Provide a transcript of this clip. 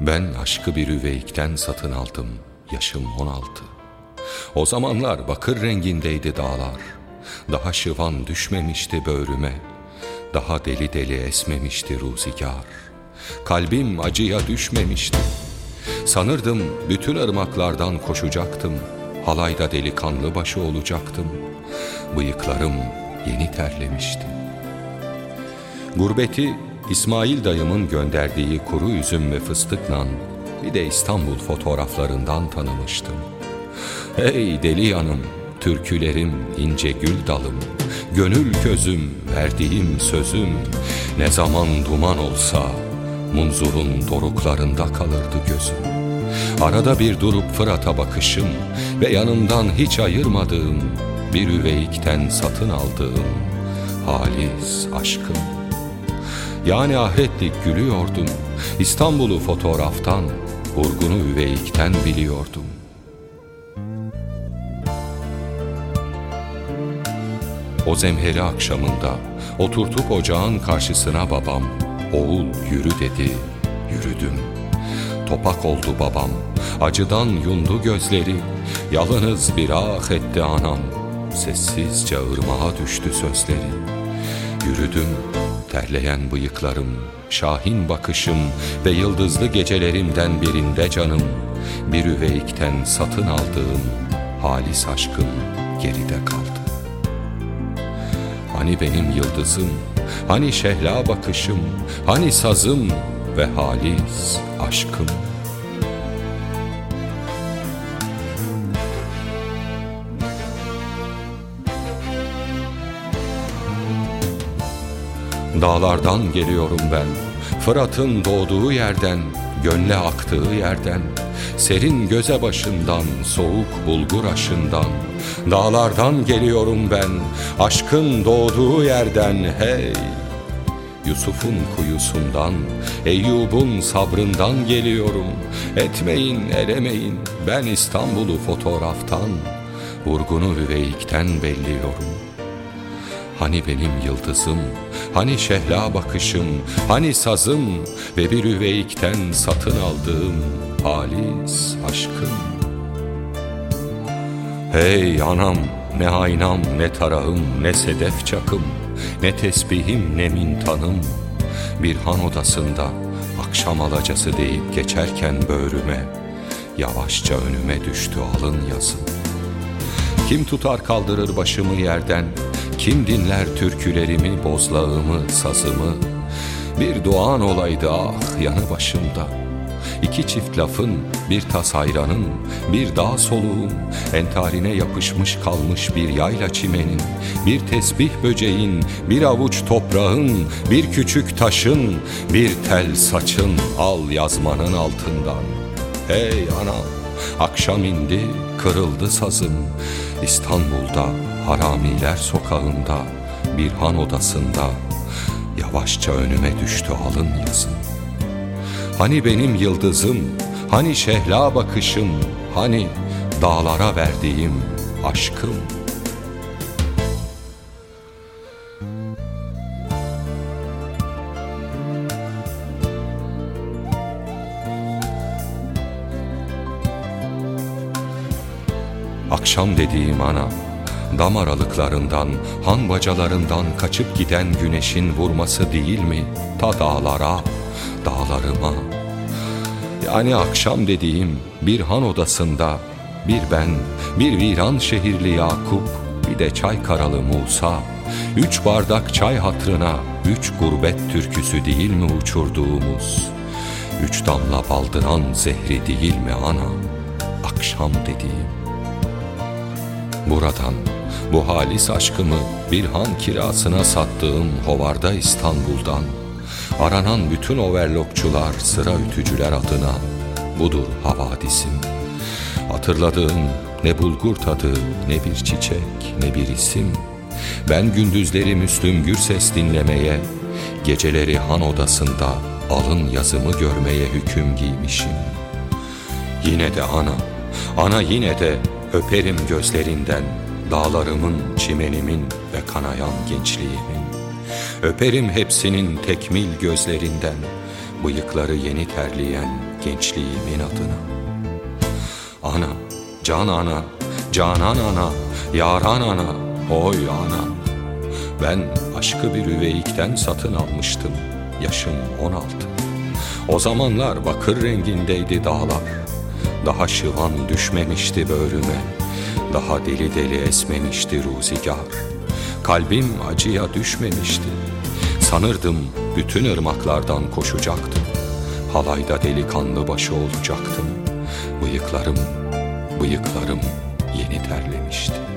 Ben aşkı bir üveyikten satın aldım, yaşım on altı. O zamanlar bakır rengindeydi dağlar, daha şıvan düşmemişti böğrüme, daha deli deli esmemişti ruzigar. Kalbim acıya düşmemişti. Sanırdım bütün ırmaklardan koşacaktım, halayda delikanlı başı olacaktım. Bıyıklarım yeni terlemişti. Gurbeti İsmail dayımın gönderdiği kuru üzüm ve fıstıkla bir de İstanbul fotoğraflarından tanımıştım. Hey deli yanım, türkülerim, ince gül dalım, gönül közüm, verdiğim sözüm, ne zaman duman olsa munzurun doruklarında kalırdı gözüm. Arada bir durup Fırat'a bakışım ve yanımdan hiç ayırmadığım bir üveyikten satın aldığım halis aşkım. Yani ahretlik gülüyordum. İstanbul'u fotoğraftan, vurgunu üveyikten biliyordum. O zemheri akşamında oturtup ocağın karşısına babam, oğul yürü dedi, yürüdüm. Topak oldu babam, acıdan yundu gözleri, yalınız bir ah etti anam, sessizce ırmağa düştü sözleri. Yürüdüm, terleyen bıyıklarım, şahin bakışım ve yıldızlı gecelerimden birinde canım, bir üveyikten satın aldığım halis aşkım geride kaldı. Hani benim yıldızım, hani şehla bakışım, hani sazım ve halis aşkım. Dağlardan geliyorum ben, Fırat'ın doğduğu yerden, gönle aktığı yerden, serin göze başından, soğuk bulgur aşından, dağlardan geliyorum ben, aşkın doğduğu yerden, hey! Yusuf'un kuyusundan, Eyyub'un sabrından geliyorum. Etmeyin, eremeyin, ben İstanbul'u fotoğraftan, vurgunu üveyikten belliyorum. Hani benim yıldızım, hani şehla bakışım, hani sazım ve bir üveyikten satın aldığım halis aşkım. Hey anam, ne aynam, ne tarağım, ne sedef çakım, ne tesbihim, ne mintanım. Bir han odasında akşam alacası deyip geçerken böğrüme, yavaşça önüme düştü alın yazım. Kim tutar kaldırır başımı yerden, kim dinler türkülerimi, bozlağımı, sazımı? Bir doğan olaydı ah yanı başımda. İki çift lafın, bir tas ayranın, bir dağ soluğun, entarine yapışmış kalmış bir yayla çimenin, bir tesbih böceğin, bir avuç toprağın, bir küçük taşın, bir tel saçın al yazmanın altından. Hey anam, akşam indi, kırıldı sazım, İstanbul'da haramiler sokağında bir han odasında yavaşça önüme düştü alın yazın. Hani benim yıldızım, hani şehla bakışım, hani dağlara verdiğim aşkım. Akşam dediğim ana dam aralıklarından, han bacalarından kaçıp giden güneşin vurması değil mi ta dağlara, dağlarıma? Yani akşam dediğim bir han odasında bir ben, bir viran şehirli Yakup, bir de çay karalı Musa, üç bardak çay hatrına, üç gurbet türküsü değil mi uçurduğumuz? Üç damla baldıran zehri değil mi ana? Akşam dediğim. Buradan bu halis aşkımı bir han kirasına sattığım hovarda İstanbul'dan aranan bütün overlokçular sıra ütücüler adına budur havadisim. Hatırladığım ne bulgur tadı ne bir çiçek ne bir isim. Ben gündüzleri Müslüm Gürses dinlemeye, geceleri han odasında alın yazımı görmeye hüküm giymişim. Yine de ana, ana yine de öperim gözlerinden Dağlarımın, çimenimin ve kanayan gençliğimin. Öperim hepsinin tekmil gözlerinden Bıyıkları yeni terleyen gençliğimin adına. Ana, can ana, canan ana, yaran ana, oy ana. Ben aşkı bir üveyikten satın almıştım, yaşım on altı. O zamanlar bakır rengindeydi dağlar Daha şıvan düşmemişti böğrüme. Daha deli deli esmemişti ruzigar. Kalbim acıya düşmemişti. Sanırdım bütün ırmaklardan koşacaktım. Halayda delikanlı başı olacaktım. Bıyıklarım, bıyıklarım yeni terlemişti